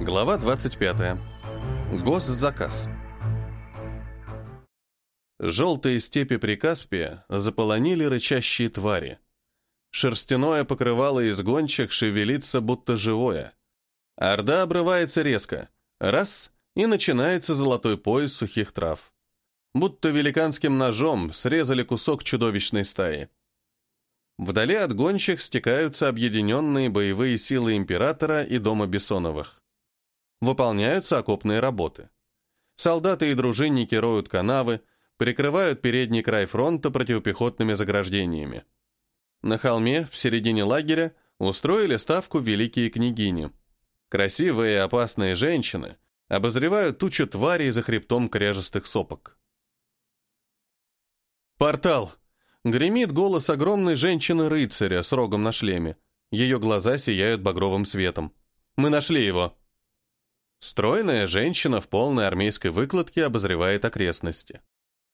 Глава 25. Госзаказ. Желтые степи Прикаспия заполонили рычащие твари. Шерстяное покрывало из гончих шевелится, будто живое. Орда обрывается резко. Раз — и начинается золотой пояс сухих трав. Будто великанским ножом срезали кусок чудовищной стаи. Вдали от гончих стекаются объединенные боевые силы Императора и Дома Бессоновых. Выполняются окопные работы. Солдаты и дружинники роют канавы, прикрывают передний край фронта противопехотными заграждениями. На холме, в середине лагеря, устроили ставку великие княгини. Красивые и опасные женщины обозревают тучу тварей за хребтом кряжестых сопок. «Портал!» Гремит голос огромной женщины-рыцаря с рогом на шлеме. Ее глаза сияют багровым светом. «Мы нашли его!» Стройная женщина в полной армейской выкладке обозревает окрестности.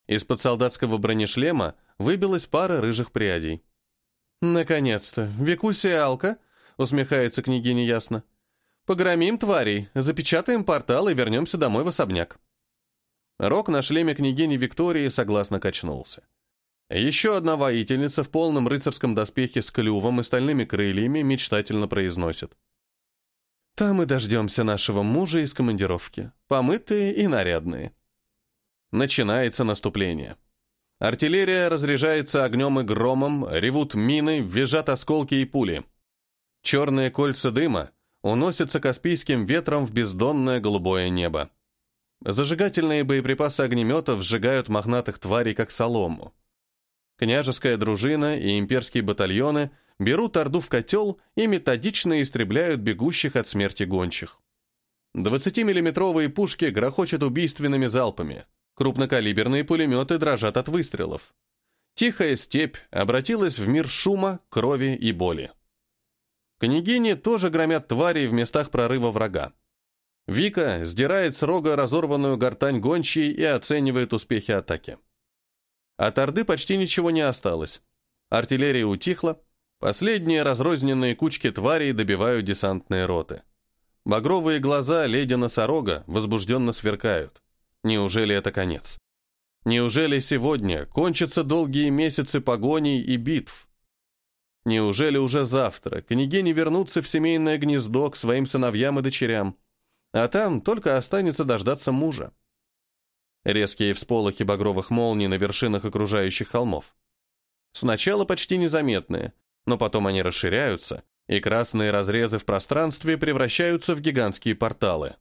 Из-под солдатского бронешлема выбилась пара рыжих прядей. «Наконец-то! Викусия Алка!» — усмехается княгиня ясно. «Погромим тварей, запечатаем портал и вернемся домой в особняк». Рог на шлеме княгини Виктории согласно качнулся. Еще одна воительница в полном рыцарском доспехе с клювом и стальными крыльями мечтательно произносит. «Там и дождемся нашего мужа из командировки, помытые и нарядные». Начинается наступление. Артиллерия разряжается огнем и громом, ревут мины, визжат осколки и пули. Черные кольца дыма уносятся каспийским ветром в бездонное голубое небо. Зажигательные боеприпасы огнеметов сжигают мохнатых тварей, как солому. Княжеская дружина и имперские батальоны берут Орду в котел и методично истребляют бегущих от смерти гончих. 20-миллиметровые пушки грохочут убийственными залпами. Крупнокалиберные пулеметы дрожат от выстрелов. Тихая степь обратилась в мир шума, крови и боли. Княгини тоже громят твари в местах прорыва врага. Вика сдирает с рога разорванную гортань гончей и оценивает успехи атаки. От Орды почти ничего не осталось. Артиллерия утихла, последние разрозненные кучки тварей добивают десантные роты. Багровые глаза леди носорога возбужденно сверкают. Неужели это конец? Неужели сегодня кончатся долгие месяцы погоней и битв? Неужели уже завтра княгини вернутся в семейное гнездо к своим сыновьям и дочерям, а там только останется дождаться мужа? Резкие всполохи багровых молний на вершинах окружающих холмов. Сначала почти незаметные, но потом они расширяются, и красные разрезы в пространстве превращаются в гигантские порталы.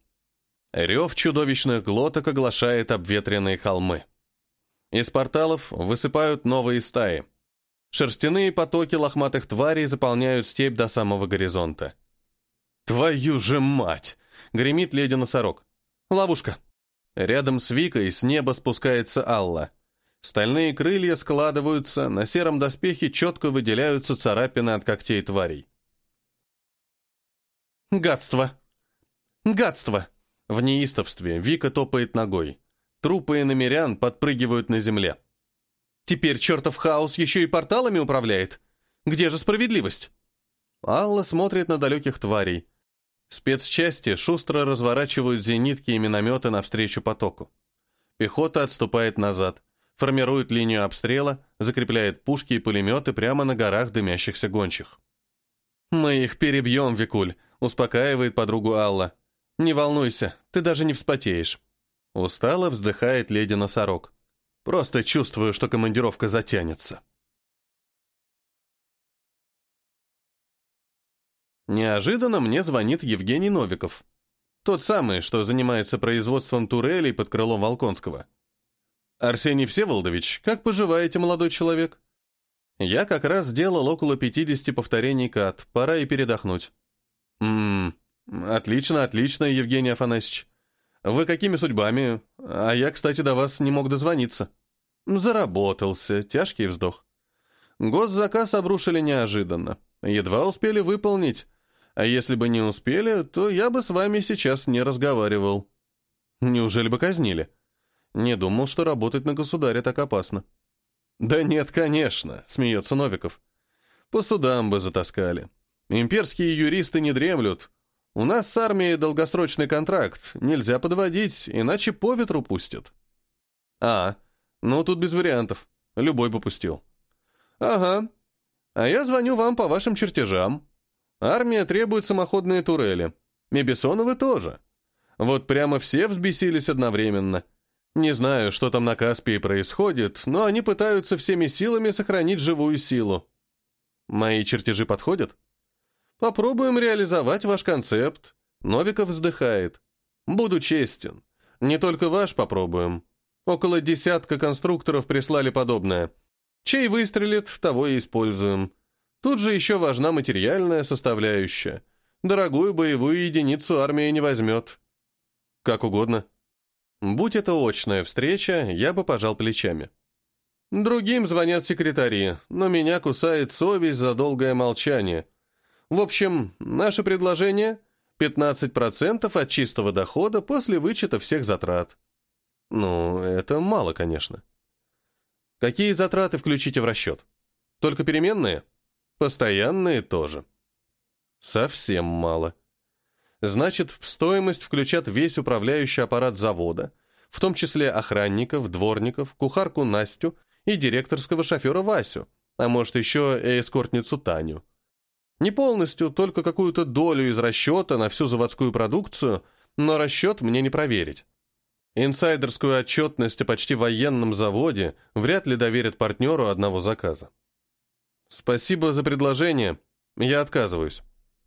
Рев чудовищных глоток оглашает обветренные холмы. Из порталов высыпают новые стаи. Шерстяные потоки лохматых тварей заполняют степь до самого горизонта. «Твою же мать!» — гремит леди-носорог. «Ловушка!» Рядом с Викой с неба спускается Алла. Стальные крылья складываются, на сером доспехе четко выделяются царапины от когтей тварей. «Гадство! Гадство!» В неистовстве Вика топает ногой. Трупы и намерян подпрыгивают на земле. «Теперь чертов хаос еще и порталами управляет? Где же справедливость?» Алла смотрит на далеких тварей. Спецчасти шустро разворачивают зенитки и минометы навстречу потоку. Пехота отступает назад, формирует линию обстрела, закрепляет пушки и пулеметы прямо на горах дымящихся гончих. «Мы их перебьем, Викуль», — успокаивает подругу Алла. «Не волнуйся, ты даже не вспотеешь». Устало вздыхает леди-носорог. «Просто чувствую, что командировка затянется». Неожиданно мне звонит Евгений Новиков. Тот самый, что занимается производством турелей под крылом Волконского. «Арсений Всеволодович, как поживаете, молодой человек?» «Я как раз сделал около 50 повторений кат, пора и передохнуть». «Ммм, отлично, отлично, Евгений Афанасьевич. Вы какими судьбами? А я, кстати, до вас не мог дозвониться». Заработался, тяжкий вздох. Госзаказ обрушили неожиданно. Едва успели выполнить, а если бы не успели, то я бы с вами сейчас не разговаривал. Неужели бы казнили? Не думал, что работать на государя так опасно. Да нет, конечно, смеется Новиков. По судам бы затаскали. Имперские юристы не дремлют. У нас с армией долгосрочный контракт, нельзя подводить, иначе по ветру пустят». «А, ну тут без вариантов, любой попустил». «Ага. А я звоню вам по вашим чертежам. Армия требует самоходные турели. И Бессоновы тоже. Вот прямо все взбесились одновременно. Не знаю, что там на Каспии происходит, но они пытаются всеми силами сохранить живую силу. Мои чертежи подходят? Попробуем реализовать ваш концепт. Новиков вздыхает. Буду честен. Не только ваш попробуем. Около десятка конструкторов прислали подобное. Чей выстрелит, того и используем. Тут же еще важна материальная составляющая. Дорогую боевую единицу армия не возьмет. Как угодно. Будь это очная встреча, я бы пожал плечами. Другим звонят секретари, но меня кусает совесть за долгое молчание. В общем, наше предложение — 15% от чистого дохода после вычета всех затрат. Ну, это мало, конечно. Какие затраты включите в расчет? Только переменные? Постоянные тоже. Совсем мало. Значит, в стоимость включат весь управляющий аппарат завода, в том числе охранников, дворников, кухарку Настю и директорского шофера Васю, а может еще и эскортницу Таню. Не полностью, только какую-то долю из расчета на всю заводскую продукцию, но расчет мне не проверить. Инсайдерскую отчетность о почти военном заводе вряд ли доверят партнеру одного заказа. Спасибо за предложение. Я отказываюсь.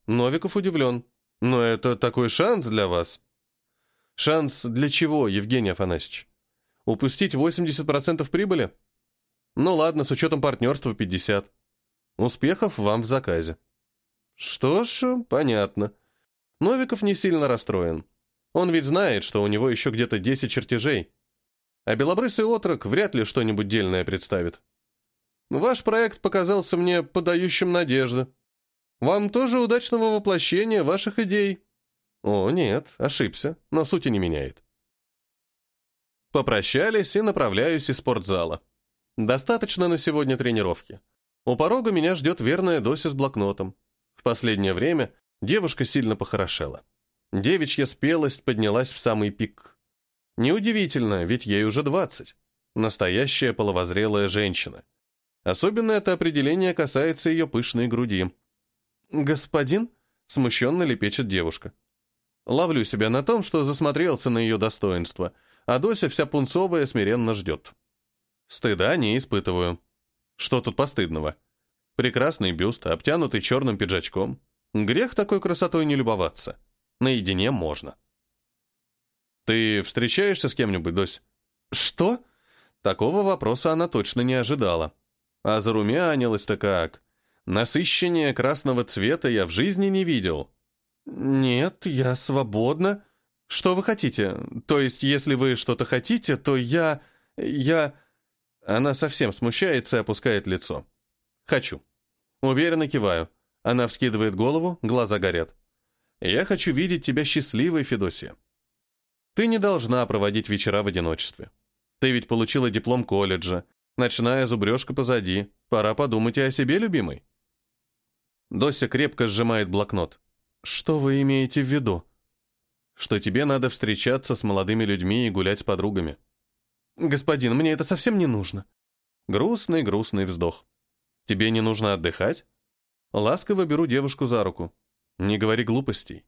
Новиков удивлен. Но это такой шанс для вас. Шанс для чего, Евгений Афанасьевич? Упустить 80% прибыли? Ну ладно, с учетом партнерства 50. Успехов вам в заказе. Что ж, понятно. Новиков не сильно расстроен. Он ведь знает, что у него еще где-то 10 чертежей. А белобрысый отрок вряд ли что-нибудь дельное представит. Ваш проект показался мне подающим надежды. Вам тоже удачного воплощения ваших идей. О, нет, ошибся, но сути не меняет. Попрощались и направляюсь из спортзала. Достаточно на сегодня тренировки. У порога меня ждет верная Дося с блокнотом. В последнее время девушка сильно похорошела. Девичья спелость поднялась в самый пик. Неудивительно, ведь ей уже двадцать. Настоящая половозрелая женщина. Особенно это определение касается ее пышной груди. «Господин?» — смущенно лепечет девушка. Ловлю себя на том, что засмотрелся на ее достоинство, а Дося вся пунцовая смиренно ждет. Стыда не испытываю. Что тут постыдного? Прекрасный бюст, обтянутый черным пиджачком. Грех такой красотой не любоваться. Наедине можно. «Ты встречаешься с кем-нибудь, Дось?» «Что?» Такого вопроса она точно не ожидала. А зарумянилась-то как. Насыщение красного цвета я в жизни не видел. Нет, я свободна. Что вы хотите? То есть, если вы что-то хотите, то я... я... Она совсем смущается и опускает лицо. Хочу. Уверенно киваю. Она вскидывает голову, глаза горят. Я хочу видеть тебя счастливой, Федосия. Ты не должна проводить вечера в одиночестве. Ты ведь получила диплом колледжа. Ночная зубрежка позади. Пора подумать и о себе, любимой. Дося крепко сжимает блокнот. «Что вы имеете в виду?» «Что тебе надо встречаться с молодыми людьми и гулять с подругами». «Господин, мне это совсем не нужно». Грустный-грустный вздох. «Тебе не нужно отдыхать?» Ласково беру девушку за руку. «Не говори глупостей.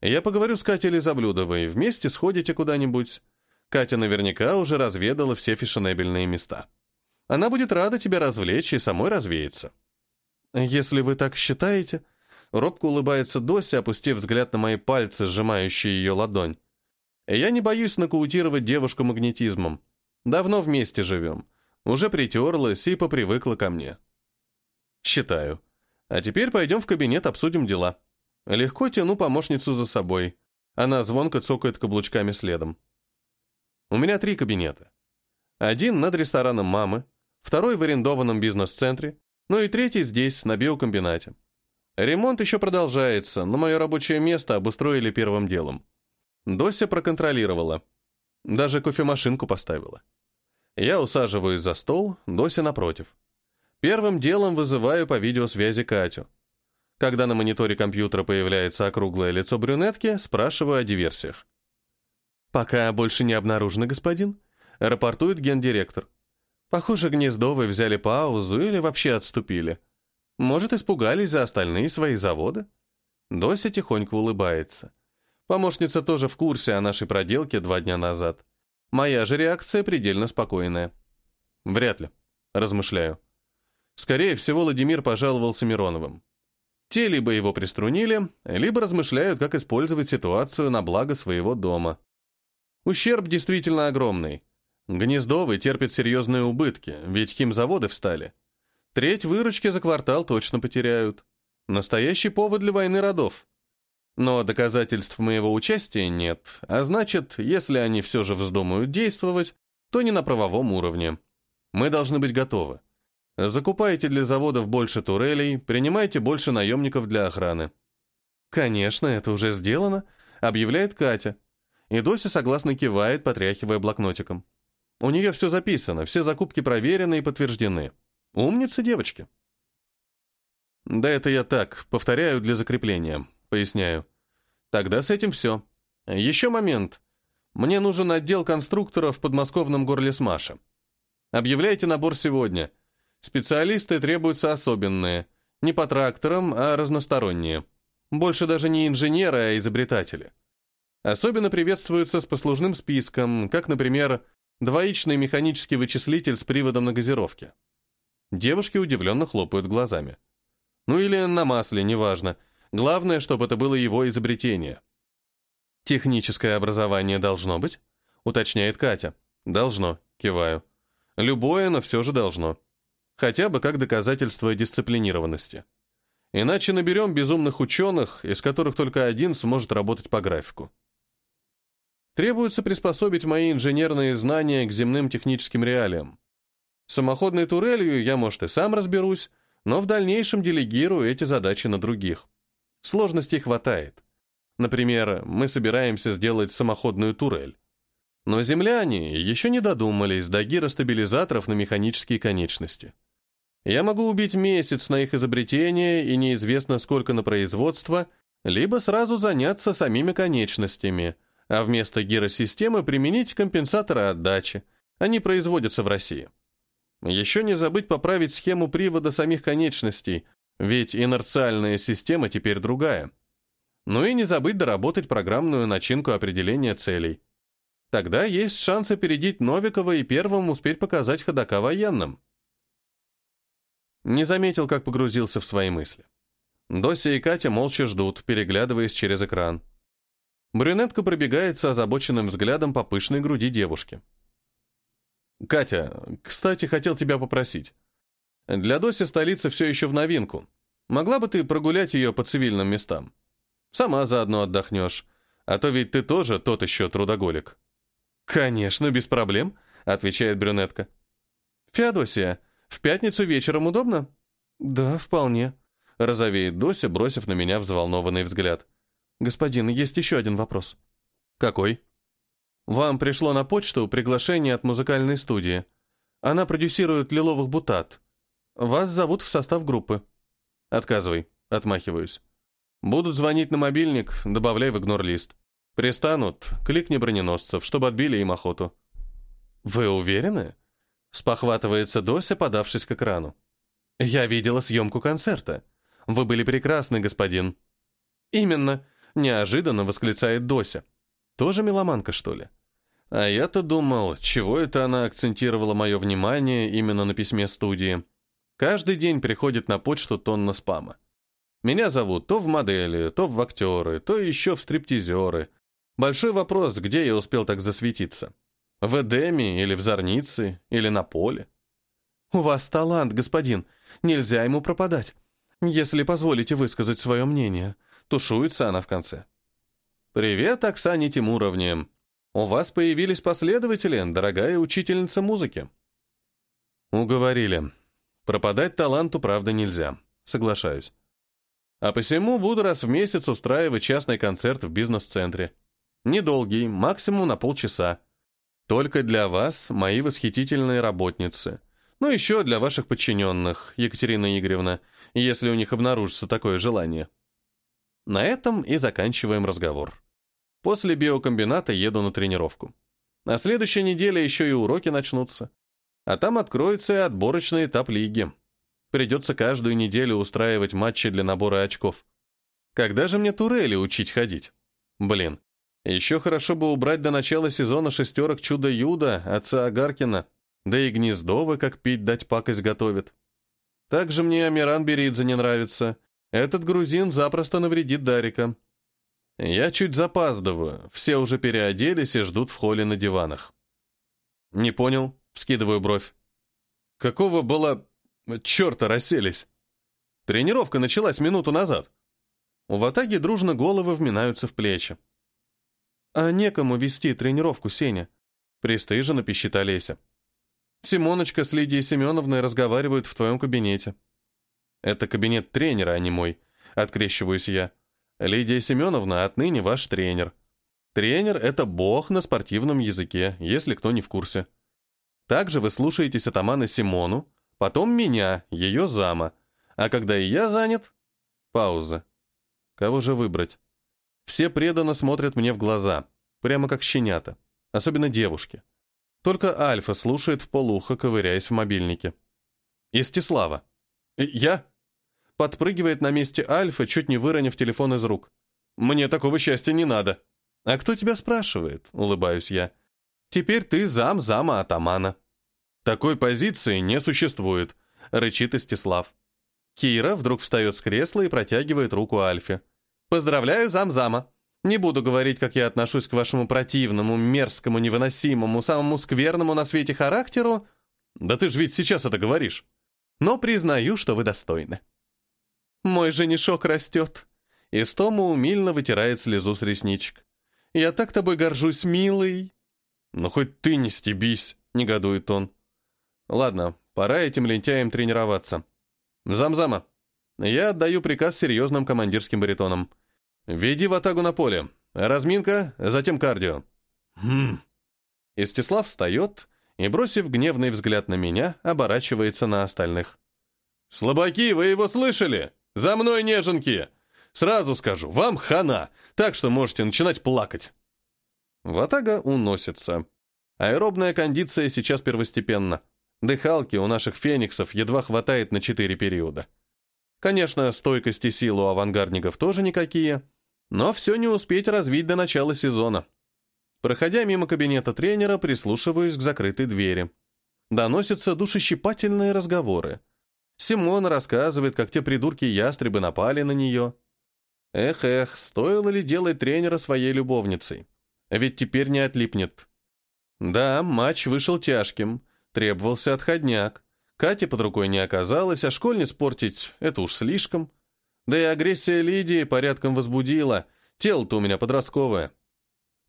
Я поговорю с Катей Лизоблюдовой, вместе сходите куда-нибудь. Катя наверняка уже разведала все фешенебельные места. Она будет рада тебя развлечь и самой развеяться». «Если вы так считаете...» Робко улыбается Дося, опустив взгляд на мои пальцы, сжимающие ее ладонь. «Я не боюсь нокаутировать девушку магнетизмом. Давно вместе живем. Уже притерлась и попривыкла ко мне». «Считаю. А теперь пойдем в кабинет, обсудим дела». Легко тяну помощницу за собой. Она звонко цокает каблучками следом. У меня три кабинета. Один над рестораном мамы, второй в арендованном бизнес-центре, ну и третий здесь, на биокомбинате. Ремонт еще продолжается, но мое рабочее место обустроили первым делом. Дося проконтролировала. Даже кофемашинку поставила. Я усаживаюсь за стол, Дося напротив. Первым делом вызываю по видеосвязи Катю. Когда на мониторе компьютера появляется округлое лицо брюнетки, спрашиваю о диверсиях. «Пока больше не обнаружено, господин», — рапортует гендиректор. «Похоже, Гнездовы взяли паузу или вообще отступили. Может, испугались за остальные свои заводы?» Дося тихонько улыбается. Помощница тоже в курсе о нашей проделке два дня назад. Моя же реакция предельно спокойная. Вряд ли, размышляю. Скорее всего, Владимир пожаловался Мироновым. Те либо его приструнили, либо размышляют, как использовать ситуацию на благо своего дома. Ущерб действительно огромный. Гнездовый терпит серьезные убытки, ведь химзаводы встали. Треть выручки за квартал точно потеряют. Настоящий повод для войны родов. Но доказательств моего участия нет, а значит, если они все же вздумают действовать, то не на правовом уровне. Мы должны быть готовы. Закупайте для заводов больше турелей, принимайте больше наемников для охраны. Конечно, это уже сделано, объявляет Катя. И Дося согласно кивает, потряхивая блокнотиком. У нее все записано, все закупки проверены и подтверждены. Умница девочки. Да это я так, повторяю для закрепления, поясняю. Тогда с этим все. Еще момент. Мне нужен отдел конструкторов в подмосковном горле Смаша. Объявляйте набор сегодня – Специалисты требуются особенные, не по тракторам, а разносторонние. Больше даже не инженеры, а изобретатели. Особенно приветствуются с послужным списком, как, например, двоичный механический вычислитель с приводом на газировке. Девушки удивленно хлопают глазами. Ну или на масле, неважно. Главное, чтобы это было его изобретение. «Техническое образование должно быть?» — уточняет Катя. «Должно», — киваю. «Любое, но все же должно». Хотя бы как доказательство дисциплинированности. Иначе наберем безумных ученых, из которых только один сможет работать по графику. Требуется приспособить мои инженерные знания к земным техническим реалиям. Самоходной турелью я, может, и сам разберусь, но в дальнейшем делегирую эти задачи на других. Сложностей хватает. Например, мы собираемся сделать самоходную турель. Но земляне еще не додумались до гиростабилизаторов на механические конечности. Я могу убить месяц на их изобретение и неизвестно сколько на производство, либо сразу заняться самими конечностями, а вместо гиросистемы применить компенсаторы отдачи. Они производятся в России. Еще не забыть поправить схему привода самих конечностей, ведь инерциальная система теперь другая. Ну и не забыть доработать программную начинку определения целей. Тогда есть шанс опередить Новикова и первым успеть показать ходока военным. Не заметил, как погрузился в свои мысли. Дося и Катя молча ждут, переглядываясь через экран. Брюнетка пробегается озабоченным взглядом по пышной груди девушки. «Катя, кстати, хотел тебя попросить. Для Доси столица все еще в новинку. Могла бы ты прогулять ее по цивильным местам? Сама заодно отдохнешь, а то ведь ты тоже тот еще трудоголик». «Конечно, без проблем», — отвечает брюнетка. «Феодосия, в пятницу вечером удобно?» «Да, вполне», — розовеет Дося, бросив на меня взволнованный взгляд. «Господин, есть еще один вопрос». «Какой?» «Вам пришло на почту приглашение от музыкальной студии. Она продюсирует «Лиловых бутат». Вас зовут в состав группы». «Отказывай», — отмахиваюсь. «Будут звонить на мобильник, добавляй в игнор-лист». Пристанут, кликни броненосцев, чтобы отбили им охоту. Вы уверены? Спохватывается Дося, подавшись к экрану. Я видела съемку концерта. Вы были прекрасны, господин. Именно, неожиданно восклицает Дося. Тоже меломанка, что ли? А я-то думал, чего это она акцентировала мое внимание именно на письме студии. Каждый день приходит на почту тонна спама. Меня зовут то в модели, то в актеры, то еще в стриптизеры, Большой вопрос, где я успел так засветиться. В Эдеме или в Зорнице, или на поле. «У вас талант, господин. Нельзя ему пропадать. Если позволите высказать свое мнение». Тушуется она в конце. «Привет, Оксане Тимуровне. У вас появились последователи, дорогая учительница музыки». Уговорили. Пропадать таланту, правда, нельзя. Соглашаюсь. А посему буду раз в месяц устраивать частный концерт в бизнес-центре. Недолгий, максимум на полчаса. Только для вас, мои восхитительные работницы. Ну, еще для ваших подчиненных, Екатерина Игоревна, если у них обнаружится такое желание. На этом и заканчиваем разговор. После биокомбината еду на тренировку. На следующей неделе еще и уроки начнутся. А там откроется и отборочный этап лиги. Придется каждую неделю устраивать матчи для набора очков. Когда же мне турели учить ходить? Блин, еще хорошо бы убрать до начала сезона шестерок чудо-юда отца Агаркина, да и Гнездова, как пить дать пакость готовит. Также мне Амиран Беридзе не нравится. Этот грузин запросто навредит Дарика. Я чуть запаздываю, все уже переоделись и ждут в холле на диванах. Не понял, вскидываю бровь. Какого было... Черта расселись. Тренировка началась минуту назад. У Ватаги дружно головы вминаются в плечи. «А некому вести тренировку, Сеня», — пристыженно пищит Олеся. «Симоночка с Лидией Семеновной разговаривают в твоем кабинете». «Это кабинет тренера, а не мой», — открещиваюсь я. «Лидия Семеновна отныне ваш тренер. Тренер — это бог на спортивном языке, если кто не в курсе. Также вы слушаетесь атамана Симону, потом меня, ее зама, а когда и я занят...» Пауза. Кого же выбрать? Все преданно смотрят мне в глаза, прямо как щенята, особенно девушки. Только Альфа слушает в полухо, ковыряясь в мобильнике. Истислава. «Я?» Подпрыгивает на месте Альфа, чуть не выронив телефон из рук. «Мне такого счастья не надо». «А кто тебя спрашивает?» — улыбаюсь я. «Теперь ты зам зама атамана». «Такой позиции не существует», — рычит Истислав. Кира вдруг встает с кресла и протягивает руку Альфе. «Поздравляю зам-зама. Не буду говорить, как я отношусь к вашему противному, мерзкому, невыносимому, самому скверному на свете характеру. Да ты же ведь сейчас это говоришь. Но признаю, что вы достойны». «Мой женишок растет». Истома умильно вытирает слезу с ресничек. «Я так тобой горжусь, милый». «Ну хоть ты не стебись», — негодует он. «Ладно, пора этим лентяям тренироваться». «Замзама, я отдаю приказ серьезным командирским баритоном. Веди в атаку на поле. Разминка, затем кардио». «Хм». Истислав встает и, бросив гневный взгляд на меня, оборачивается на остальных. «Слабаки, вы его слышали? За мной, неженки! Сразу скажу, вам хана, так что можете начинать плакать». Ватага уносится. Аэробная кондиция сейчас первостепенна. Дыхалки у наших фениксов едва хватает на четыре периода. Конечно, стойкость и силу авангардников тоже никакие, но все не успеть развить до начала сезона. Проходя мимо кабинета тренера, прислушиваюсь к закрытой двери. Доносятся душещипательные разговоры. Симона рассказывает, как те придурки-ястребы напали на нее. Эх-эх, стоило ли делать тренера своей любовницей? Ведь теперь не отлипнет. Да, матч вышел тяжким, Требовался отходняк. Кати под рукой не оказалось, а школьниц портить — это уж слишком. Да и агрессия Лидии порядком возбудила. Тело-то у меня подростковое.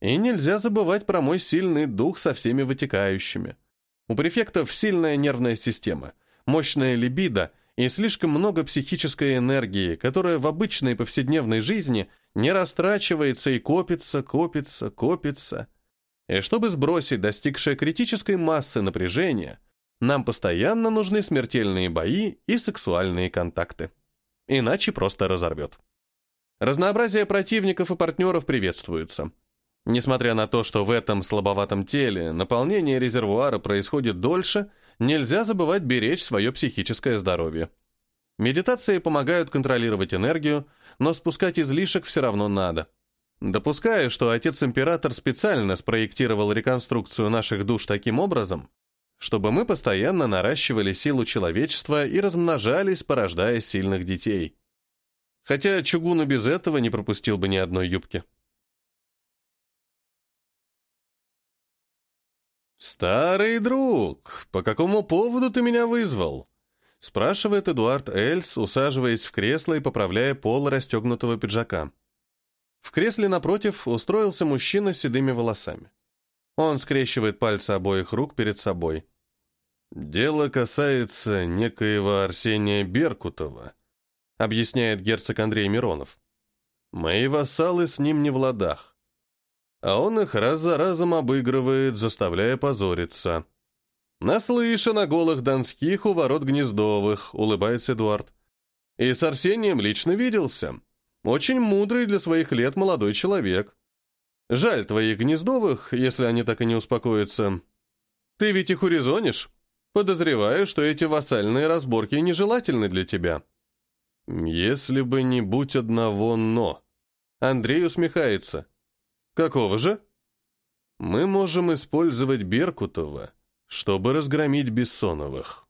И нельзя забывать про мой сильный дух со всеми вытекающими. У префектов сильная нервная система, мощная либидо и слишком много психической энергии, которая в обычной повседневной жизни не растрачивается и копится, копится, копится. И чтобы сбросить достигшее критической массы напряжения, нам постоянно нужны смертельные бои и сексуальные контакты. Иначе просто разорвет. Разнообразие противников и партнеров приветствуется. Несмотря на то, что в этом слабоватом теле наполнение резервуара происходит дольше, нельзя забывать беречь свое психическое здоровье. Медитации помогают контролировать энергию, но спускать излишек все равно надо – Допускаю, что отец-император специально спроектировал реконструкцию наших душ таким образом, чтобы мы постоянно наращивали силу человечества и размножались, порождая сильных детей. Хотя Чугуна без этого не пропустил бы ни одной юбки. «Старый друг, по какому поводу ты меня вызвал?» спрашивает Эдуард Эльс, усаживаясь в кресло и поправляя пол расстегнутого пиджака. В кресле напротив устроился мужчина с седыми волосами. Он скрещивает пальцы обоих рук перед собой. «Дело касается некоего Арсения Беркутова», объясняет герцог Андрей Миронов. «Мои вассалы с ним не в ладах. А он их раз за разом обыгрывает, заставляя позориться. «Наслышан о голых донских у ворот Гнездовых», — улыбается Эдуард. «И с Арсением лично виделся. Очень мудрый для своих лет молодой человек. Жаль твоих Гнездовых, если они так и не успокоятся. Ты ведь их урезонишь? Подозреваю, что эти вассальные разборки нежелательны для тебя». «Если бы не будь одного «но». Андрей усмехается. «Какого же?» «Мы можем использовать Беркутова, чтобы разгромить Бессоновых».